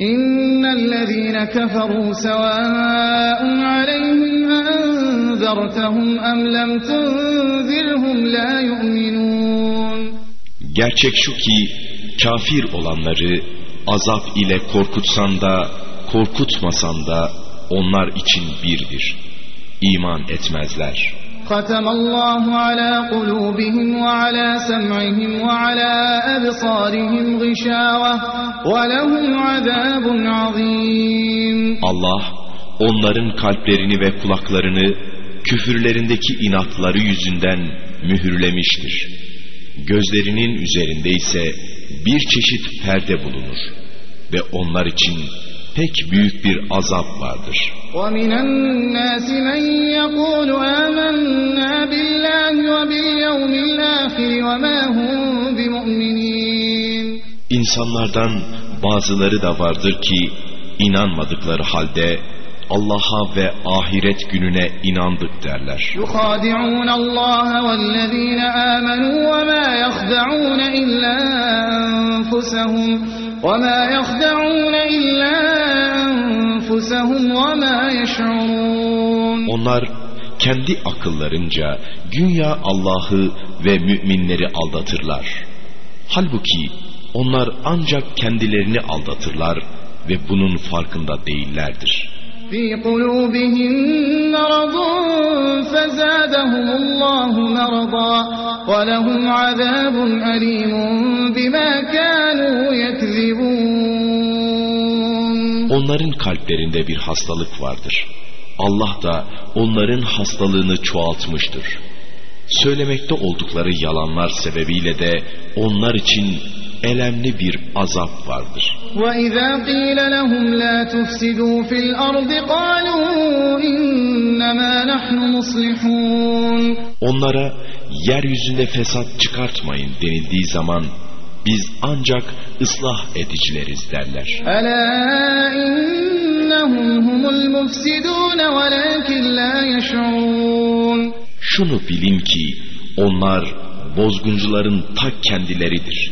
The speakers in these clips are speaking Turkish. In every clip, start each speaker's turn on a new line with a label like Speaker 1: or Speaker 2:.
Speaker 1: إن الذين كفروا سواء عليهم أنذرتهم أم لم تنذرهم لا يؤمنون
Speaker 2: Gerçek şu ki kafir olanları azap ile korkutsan da korkutmasan da onlar için birdir. İman etmezler.
Speaker 1: ختم الله على قلوبهم وعلى سمعهم وعلى أبصارهم غشاوة ولهم عذاب عظيم
Speaker 2: Allah onların kalplerini ve kulaklarını küfürlerindeki inatları yüzünden mühürlemiştir. Gözlerinin üzerinde ise bir çeşit perde bulunur ve onlar için pek büyük bir azap vardır.
Speaker 1: وَمِنَ النَّاسِ مَنْ يَقُولُ آمَنَّا بِاللّٰهِ وَبِالْيَوْمِ الْآخِرِ وَمَا هُمْ بِمُؤْمِنِينَ
Speaker 2: İnsanlardan bazıları da vardır ki inanmadıkları halde Allah'a ve ahiret gününe inandık derler.
Speaker 1: يُخَادِعُونَ اللّٰهَ وَالَّذ۪ينَ آمَنُوا وَمَا يَخْدَعُونَ إِلَّا أَنفُسَهُمْ وَمَا يَخْدَعُونَ إِلَّا أَنفُسَهُمْ وَمَا يَشْعُرُونَ
Speaker 2: Onlar kendi akıllarınca günya Allah'ı ve müminleri aldatırlar. Halbuki onlar ancak kendilerini aldatırlar ve bunun farkında değillerdir.
Speaker 1: في قلوبهم مرض فزادهم الله مرضا ولهم عذاب أليم بما كانوا يكذبون
Speaker 2: Onların kalplerinde bir hastalık vardır. Allah da onların hastalığını çoğaltmıştır. Söylemekte oldukları yalanlar sebebiyle de onlar için elemli bir azap vardır.
Speaker 1: وَإِذَا قِيلَ لَهُمْ لَا تُفْسِدُوا فِي الْأَرْضِ قَالُوا إِنَّمَا نَحْنُ مُصْلِحُونَ
Speaker 2: Onlara yeryüzünde fesat çıkartmayın denildiği zaman biz ancak ıslah edicileriz derler.
Speaker 1: أَلَا إِنَّهُمْ هُمُ الْمُفْسِدُونَ وَلَكِنْ لَا يَشْعُرُونَ
Speaker 2: Şunu bilin ki onlar bozguncuların ta kendileridir.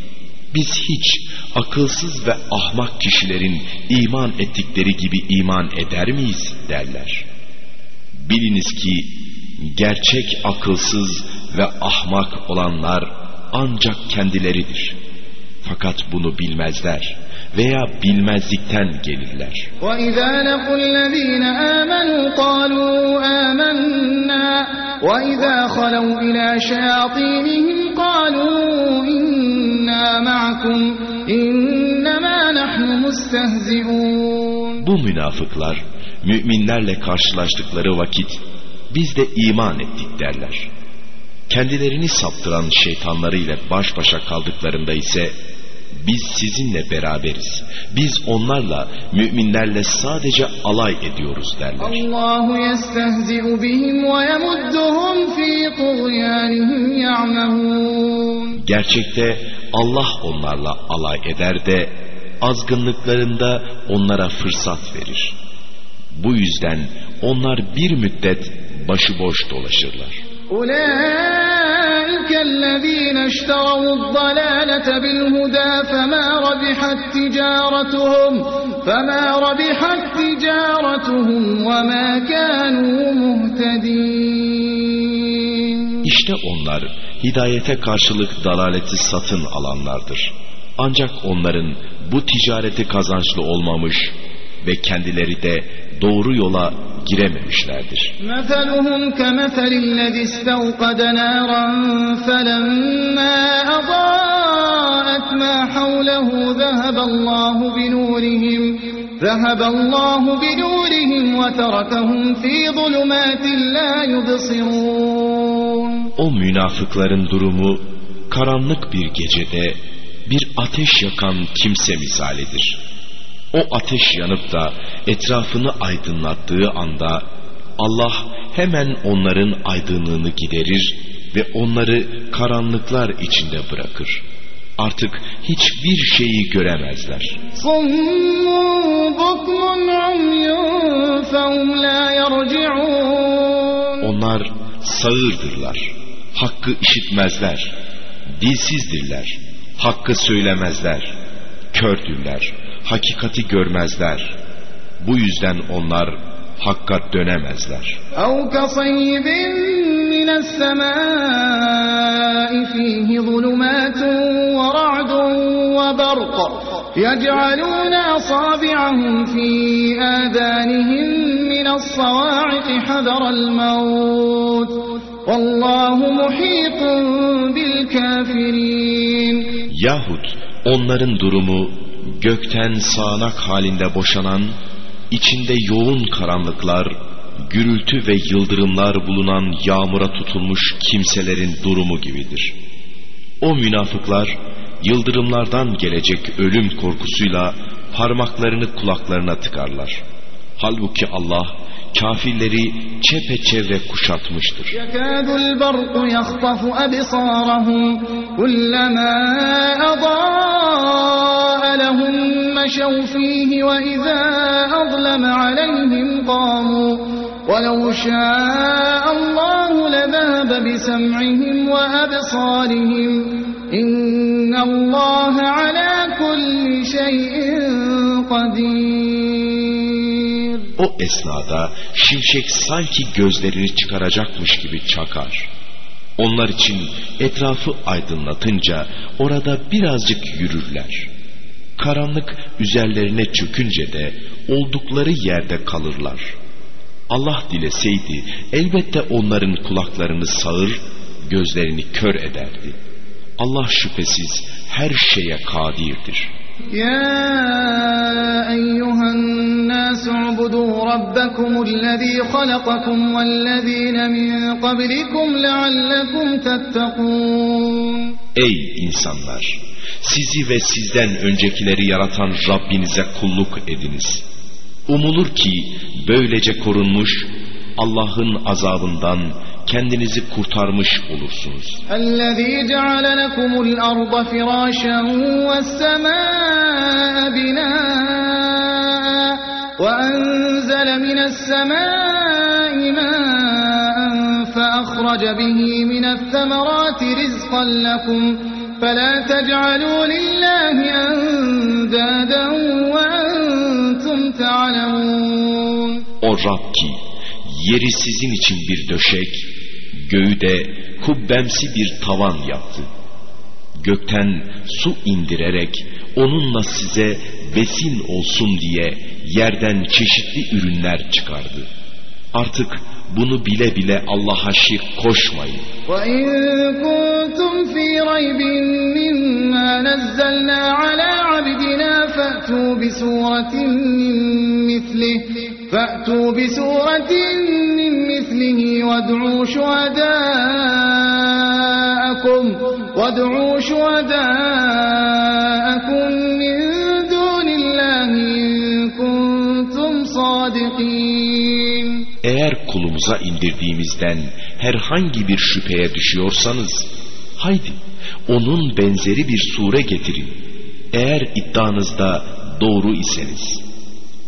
Speaker 2: biz hiç akılsız ve ahmak kişilerin iman ettikleri gibi iman eder miyiz derler. Biliniz ki gerçek akılsız ve ahmak olanlar ancak kendileridir. Fakat bunu bilmezler veya bilmezlikten gelirler.
Speaker 1: وَإِذَا لَقُوا الَّذ۪ينَ آمَنُوا قَالُوا آمَنَّا وَإِذَا خَلَوْا إِلَى شَيَاطِينِهِمْ قَالُوا إِنَّا مَعَكُمْ إِنَّمَا نَحْنُ مُسْتَهْزِئُونَ
Speaker 2: Bu münafıklar müminlerle karşılaştıkları vakit biz de iman ettik derler. Kendilerini saptıran şeytanlarıyla baş başa kaldıklarında ise biz sizinle beraberiz. Biz onlarla müminlerle sadece alay ediyoruz derler.
Speaker 1: اللّٰهُ يَسْتَهْزِئُ بِهِمْ وَيَمُدُّهُمْ ف۪ي طُغْيَانِهِمْ يَعْمَهُونَ
Speaker 2: Gerçekte Allah onlarla alay eder de azgınlıklarında onlara fırsat verir. Bu yüzden onlar bir müddet başıboş dolaşırlar.
Speaker 1: أولئك الذين اشتروا الضلالة بالهدى فما ربحت تجارتهم فما ربحت تجارتهم وما كانوا مهتدين
Speaker 2: İşte onlar hidayete karşılık dalaleti satın alanlardır. Ancak onların bu ticareti kazançlı olmamış ve kendileri de doğru yola girememişlerdir.
Speaker 1: مثلهم كمثل الذي استوقد نارا فلما أضاءت ما حوله ذهب الله بنورهم ذهب الله بنورهم وتركهم في ظلمات لا يبصرون
Speaker 2: o münafıkların durumu karanlık bir gecede bir ateş yakan kimse misalidir. O ateş yanıp da etrafını aydınlattığı anda Allah hemen onların aydınlığını giderir ve onları karanlıklar içinde bırakır. Artık hiçbir şeyi göremezler. Onlar sağırdırlar, hakkı işitmezler, dilsizdirler, hakkı söylemezler, kördürler, hakikati görmezler. Bu yüzden onlar hakka dönemezler.
Speaker 1: اَوْ كَصَيِّبٍ مِّنَ السَّمَاءِ فِيهِ ظُلُمَاتٌ وَرَعْدٌ وَبَرْقٌ يَجْعَلُونَ أَصَابِعَهُمْ فِي آذَانِهِم مِّنَ الصَّوَاعِقِ حَذَرَ الْمَوْتِ Vallahu muhitun bil kafirin.
Speaker 2: Yahut onların durumu gökten sağanak halinde boşanan, içinde yoğun karanlıklar, gürültü ve yıldırımlar bulunan yağmura tutulmuş kimselerin durumu gibidir. O münafıklar yıldırımlardan gelecek ölüm korkusuyla parmaklarını kulaklarına tıkarlar. Halbuki Allah kafirleri çepeçevre kuşatmıştır.
Speaker 1: وَلَوْ شَاءَ اللّٰهُ لَذَهَبَ بِسَمْعِهِمْ وَأَبْصَارِهِمْ. اِنَّ اللّٰهَ عَلَى كُلِّ شَيْءٍ قَدِيرٍ.
Speaker 2: O esnada şimşek sanki gözlerini çıkaracakmış gibi çakar. Onlar için etrafı aydınlatınca orada birazcık yürürler. Karanlık üzerlerine çökünce de oldukları yerde kalırlar. Allah dileseydi elbette onların kulaklarını sağır, gözlerini kör ederdi. Allah şüphesiz her şeye kadirdir.
Speaker 1: يا أيها الناس اعبدوا ربكم الذي خلقكم والذين من قبلكم لعلكم تتقون
Speaker 2: Ey insanlar! Sizi ve sizden öncekileri yaratan Rabbinize kulluk ediniz. Umulur ki böylece korunmuş, Allah'ın azabından kendinizi kurtarmış olursunuz.
Speaker 1: الذي جعل لكم الأرض فراشا والسماء بناء وأنزل من السماء ماء فأخرج به من الثمرات رزقا لكم فلا تجعلوا لله أندادا وأنتم تعلمون
Speaker 2: O Rab ki yeri sizin için bir döşek, göğü de kubbemsi bir tavan yaptı. Gökten su indirerek onunla size besin olsun diye yerden çeşitli ürünler çıkardı. Artık bunu bile bile Allah'a şirk koşmayın.
Speaker 1: وإن كنتم في ريب مما نزلنا على عبدنا فأتوا بسورة من مثله فأتوا بسورة من مثله وادعوا شهداءكم وادعوا شهداءكم من دون الله إن كنتم صادقين
Speaker 2: Eğer kulumuza indirdiğimizden herhangi bir şüpheye düşüyorsanız, haydi onun benzeri bir sure getirin. Eğer iddianızda doğru iseniz.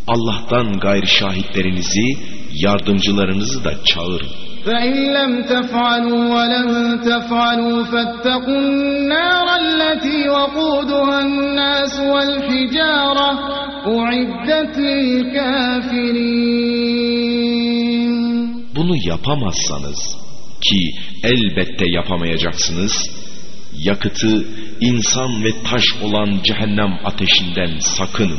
Speaker 2: Allah'tan gayri şahitlerinizi, yardımcılarınızı da çağırın.
Speaker 1: فإن لم تفعلوا ولن تفعلوا فاتقوا النار التي وقودها الناس والحجارة أعدت للكافرين
Speaker 2: Bunu yapamazsanız ki elbette yapamayacaksınız, yakıtı insan ve taş olan cehennem ateşinden sakının.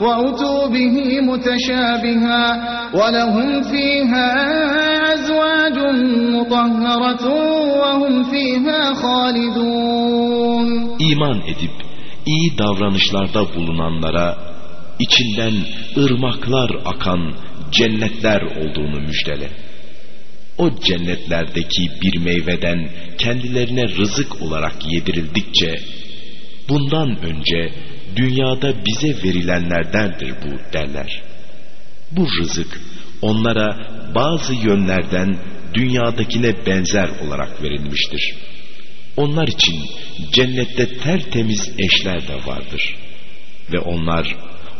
Speaker 1: وأتوا به متشابها ولهم فيها أزواج مطهرة وهم فيها خالدون
Speaker 2: İman edip iyi davranışlarda bulunanlara içinden ırmaklar akan cennetler olduğunu müjdele. O cennetlerdeki bir meyveden kendilerine rızık olarak yedirildikçe bundan önce dünyada bize verilenlerdendir bu derler. Bu rızık onlara bazı yönlerden dünyadakine benzer olarak verilmiştir. Onlar için cennette tertemiz eşler de vardır. Ve onlar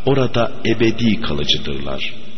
Speaker 2: orada ebedi kalıcıdırlar.''